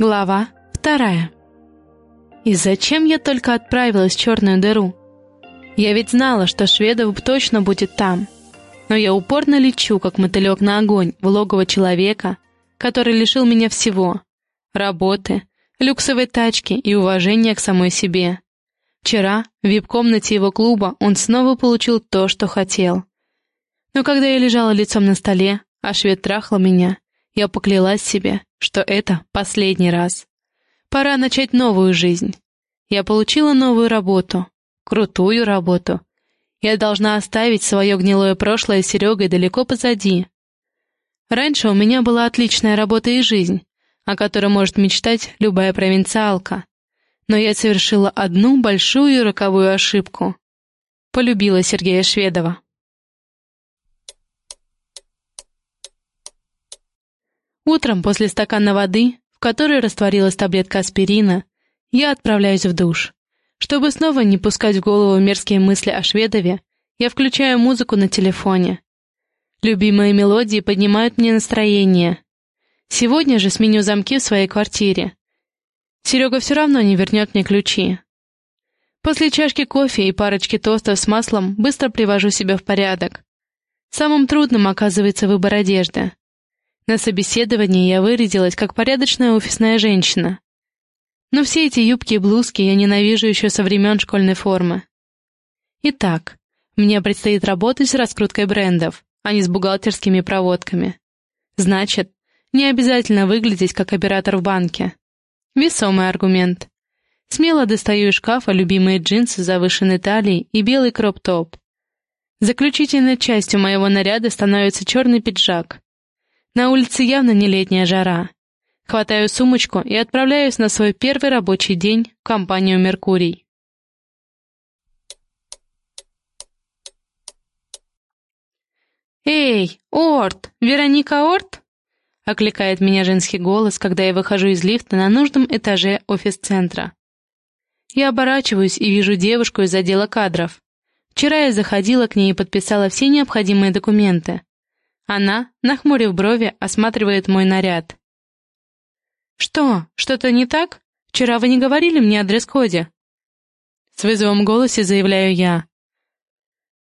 Глава вторая. И зачем я только отправилась в черную дыру? Я ведь знала, что Шведов точно будет там. Но я упорно лечу, как мотылек на огонь, в логово человека, который лишил меня всего — работы, люксовой тачки и уважения к самой себе. Вчера, в вип-комнате его клуба, он снова получил то, что хотел. Но когда я лежала лицом на столе, а швед трахал меня, я поклялась себе, что это последний раз. Пора начать новую жизнь. Я получила новую работу. Крутую работу. Я должна оставить свое гнилое прошлое с Серегой далеко позади. Раньше у меня была отличная работа и жизнь, о которой может мечтать любая провинциалка. Но я совершила одну большую роковую ошибку. Полюбила Сергея Шведова. Утром после стакана воды, в которой растворилась таблетка аспирина, я отправляюсь в душ. Чтобы снова не пускать в голову мерзкие мысли о Шведове, я включаю музыку на телефоне. Любимые мелодии поднимают мне настроение. Сегодня же сменю замки в своей квартире. Серега все равно не вернет мне ключи. После чашки кофе и парочки тостов с маслом быстро привожу себя в порядок. Самым трудным оказывается выбор одежды. На собеседовании я вырядилась как порядочная офисная женщина. Но все эти юбки и блузки я ненавижу еще со времен школьной формы. Итак, мне предстоит работать с раскруткой брендов, а не с бухгалтерскими проводками. Значит, не обязательно выглядеть как оператор в банке. Весомый аргумент. Смело достаю из шкафа любимые джинсы завышенной талией и белый кроп-топ. Заключительной частью моего наряда становится черный пиджак. На улице явно не летняя жара. Хватаю сумочку и отправляюсь на свой первый рабочий день в компанию «Меркурий». «Эй, Орт! Вероника Орт?» — окликает меня женский голос, когда я выхожу из лифта на нужном этаже офис-центра. Я оборачиваюсь и вижу девушку из отдела кадров. Вчера я заходила к ней и подписала все необходимые документы. Она, нахмурив брови, осматривает мой наряд. «Что, что-то не так? Вчера вы не говорили мне о дресс-коде?» С вызовом в голосе заявляю я.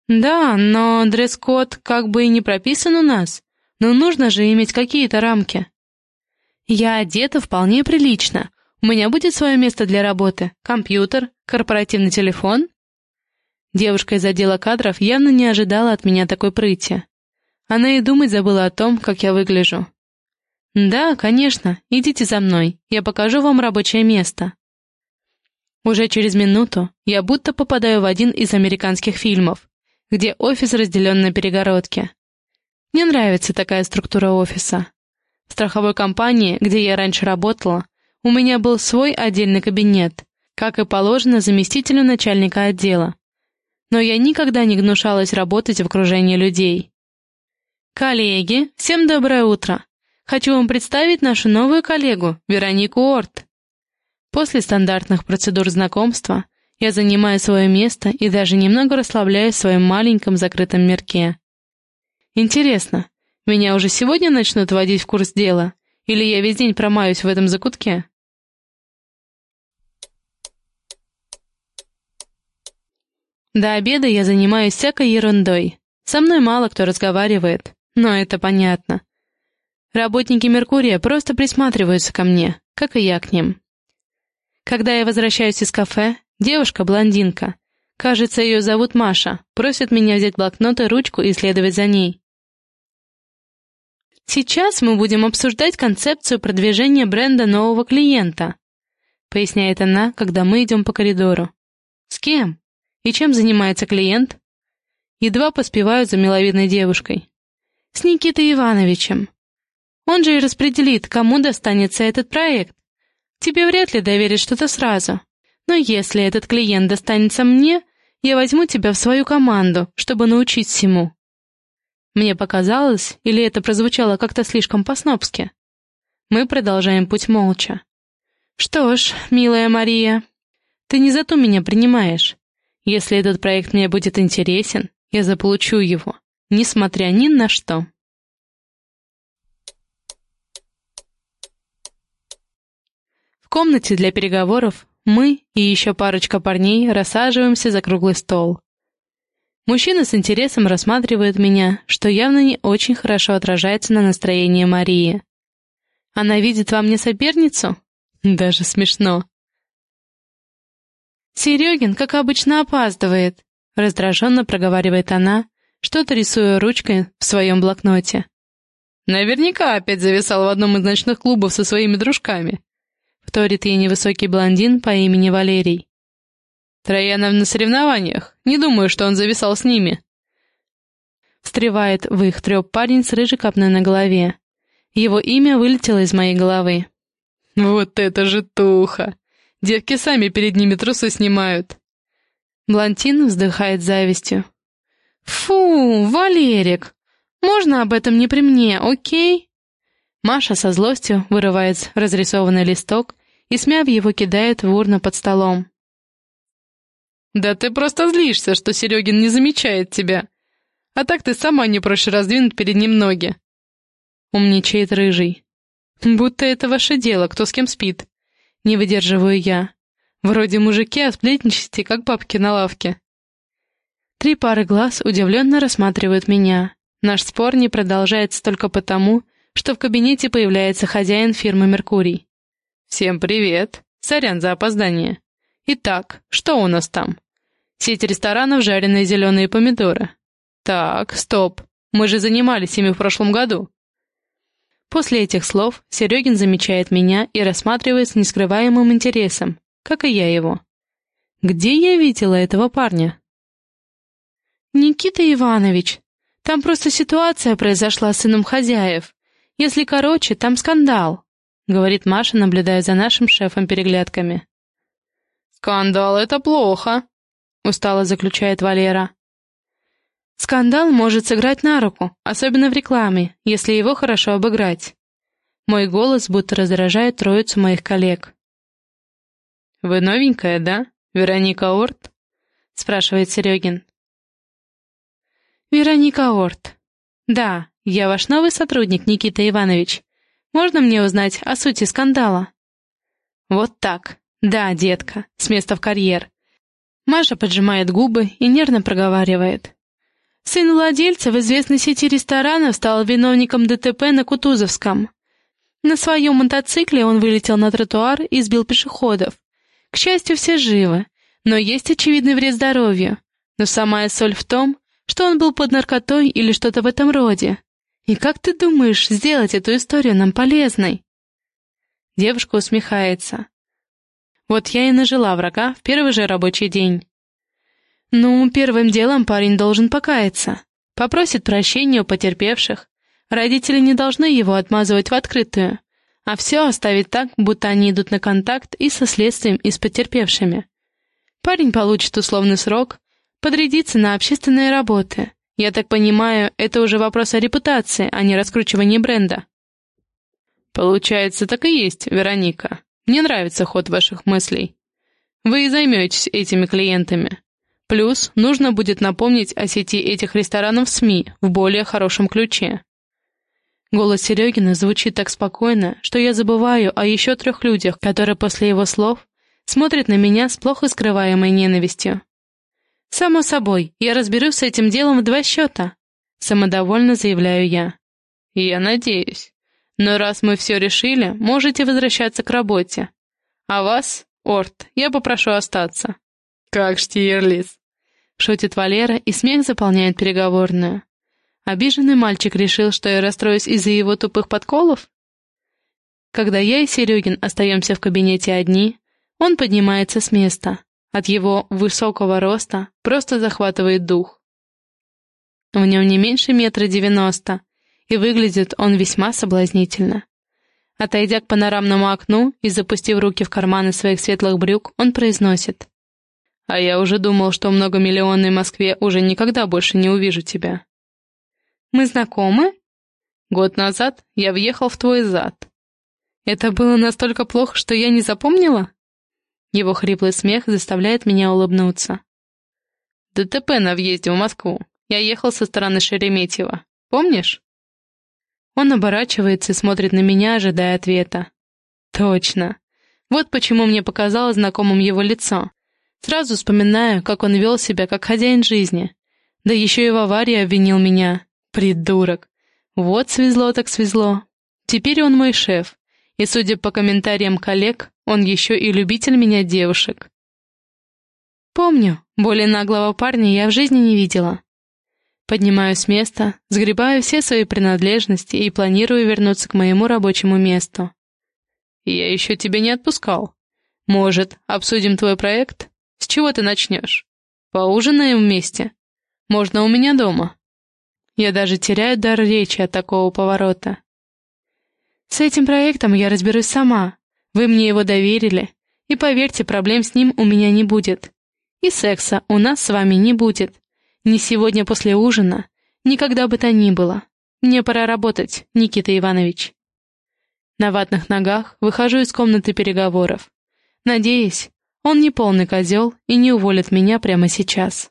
«Да, но дресс-код как бы и не прописан у нас, но нужно же иметь какие-то рамки». «Я одета вполне прилично. У меня будет свое место для работы, компьютер, корпоративный телефон». Девушка из отдела кадров явно не ожидала от меня такой прыти. Она и думать забыла о том, как я выгляжу. «Да, конечно, идите за мной, я покажу вам рабочее место». Уже через минуту я будто попадаю в один из американских фильмов, где офис разделен на перегородки. Мне нравится такая структура офиса. В страховой компании, где я раньше работала, у меня был свой отдельный кабинет, как и положено заместителю начальника отдела. Но я никогда не гнушалась работать в окружении людей. «Коллеги, всем доброе утро! Хочу вам представить нашу новую коллегу, Веронику Орт». После стандартных процедур знакомства я занимаю свое место и даже немного расслабляюсь в своем маленьком закрытом мирке. Интересно, меня уже сегодня начнут вводить в курс дела, или я весь день промаюсь в этом закутке? До обеда я занимаюсь всякой ерундой. Со мной мало кто разговаривает. Но это понятно. Работники Меркурия просто присматриваются ко мне, как и я к ним. Когда я возвращаюсь из кафе, девушка-блондинка, кажется, ее зовут Маша, просит меня взять блокнот и ручку и следовать за ней. «Сейчас мы будем обсуждать концепцию продвижения бренда нового клиента», поясняет она, когда мы идем по коридору. «С кем? И чем занимается клиент?» Едва поспеваю за миловидной девушкой с Никитой Ивановичем. Он же и распределит, кому достанется этот проект. Тебе вряд ли доверит что-то сразу. Но если этот клиент достанется мне, я возьму тебя в свою команду, чтобы научить всему. Мне показалось, или это прозвучало как-то слишком по-снобски? Мы продолжаем путь молча. Что ж, милая Мария, ты не за то меня принимаешь. Если этот проект мне будет интересен, я заполучу его несмотря ни на что. комнате для переговоров мы и еще парочка парней рассаживаемся за круглый стол. Мужчина с интересом рассматривает меня, что явно не очень хорошо отражается на настроении Марии. Она видит во мне соперницу? Даже смешно. «Серегин, как обычно, опаздывает», — раздраженно проговаривает она, что-то рисуя ручкой в своем блокноте. «Наверняка опять зависал в одном из ночных клубов со своими дружками», — вторит ей невысокий блондин по имени Валерий. «Троянов на соревнованиях. Не думаю, что он зависал с ними». Встревает в их треп парень с рыжей копной на голове. Его имя вылетело из моей головы. «Вот это же туха! Девки сами перед ними трусы снимают!» Блондин вздыхает завистью. «Фу, Валерик! Можно об этом не при мне, окей?» Маша со злостью вырывает разрисованный листок и, смяв его, кидает в урну под столом. «Да ты просто злишься, что Серегин не замечает тебя. А так ты сама не проще раздвинуть перед ним ноги». Умничает рыжий. «Будто это ваше дело, кто с кем спит». Не выдерживаю я. Вроде мужики, а сплетничаете, как бабки на лавке. Три пары глаз удивленно рассматривают меня. Наш спор не продолжается только потому, что в кабинете появляется хозяин фирмы «Меркурий». «Всем привет! Сорян за опоздание. Итак, что у нас там? Сеть ресторанов «Жареные зеленые помидоры». Так, стоп, мы же занимались ими в прошлом году». После этих слов Серегин замечает меня и рассматривает с нескрываемым интересом, как и я его. Где я видела этого парня? «Никита Иванович, там просто ситуация произошла с сыном хозяев. Если короче, там скандал», — говорит Маша, наблюдая за нашим шефом переглядками. «Скандал — это плохо», — устало заключает Валера. «Скандал может сыграть на руку, особенно в рекламе, если его хорошо обыграть». Мой голос будто раздражает троицу моих коллег. «Вы новенькая, да? Вероника Орт?» — спрашивает Серегин. «Вероника Орт. Да, я ваш новый сотрудник, Никита Иванович. Можно мне узнать о сути скандала?» «Вот так. Да, детка, с места в карьер». Маша поджимает губы и нервно проговаривает. Сын владельца в известной сети ресторанов стал виновником ДТП на Кутузовском. На своем мотоцикле он вылетел на тротуар и сбил пешеходов. К счастью, все живы, но есть очевидный вред здоровью. Но самая соль в том, что он был под наркотой или что-то в этом роде. И как ты думаешь сделать эту историю нам полезной?» Девушка усмехается. «Вот я и нажила врага в первый же рабочий день». «Ну, первым делом парень должен покаяться. Попросит прощения у потерпевших. Родители не должны его отмазывать в открытую, а все оставить так, будто они идут на контакт и со следствием, и с потерпевшими. Парень получит условный срок, подрядиться на общественные работы. Я так понимаю, это уже вопрос о репутации, а не раскручивании бренда. Получается, так и есть, Вероника. Мне нравится ход ваших мыслей. Вы и займетесь этими клиентами. Плюс нужно будет напомнить о сети этих ресторанов СМИ в более хорошем ключе. Голос Серегина звучит так спокойно, что я забываю о еще трех людях, которые после его слов смотрят на меня с плохо скрываемой ненавистью. «Само собой, я разберусь с этим делом в два счета», — самодовольно заявляю я. «Я надеюсь. Но раз мы все решили, можете возвращаться к работе. А вас, Орт, я попрошу остаться». «Как штирлиц!» — шутит Валера, и смех заполняет переговорную. Обиженный мальчик решил, что я расстроюсь из-за его тупых подколов? Когда я и Серегин остаемся в кабинете одни, он поднимается с места, от его высокого роста просто захватывает дух. В нем не меньше метра девяносто, и выглядит он весьма соблазнительно. Отойдя к панорамному окну и запустив руки в карманы своих светлых брюк, он произносит. «А я уже думал, что в многомиллионной Москве уже никогда больше не увижу тебя». «Мы знакомы?» «Год назад я въехал в твой зад». «Это было настолько плохо, что я не запомнила?» Его хриплый смех заставляет меня улыбнуться. ДТП на въезде в Москву. Я ехал со стороны Шереметьево. Помнишь? Он оборачивается и смотрит на меня, ожидая ответа. Точно. Вот почему мне показалось знакомым его лицо. Сразу вспоминаю, как он вел себя как хозяин жизни. Да еще и в аварии обвинил меня. Придурок. Вот свезло так свезло. Теперь он мой шеф. И, судя по комментариям коллег, он еще и любитель меня девушек. Помню, более наглого парня я в жизни не видела. Поднимаюсь с места, сгребаю все свои принадлежности и планирую вернуться к моему рабочему месту. «Я еще тебя не отпускал. Может, обсудим твой проект? С чего ты начнешь? Поужинаем вместе? Можно у меня дома?» Я даже теряю дар речи от такого поворота. «С этим проектом я разберусь сама. Вы мне его доверили, и поверьте, проблем с ним у меня не будет. И секса у нас с вами не будет. Ни сегодня после ужина, никогда бы то ни было. Мне пора работать, Никита Иванович. На ватных ногах выхожу из комнаты переговоров. Надеюсь, он не полный козел и не уволит меня прямо сейчас.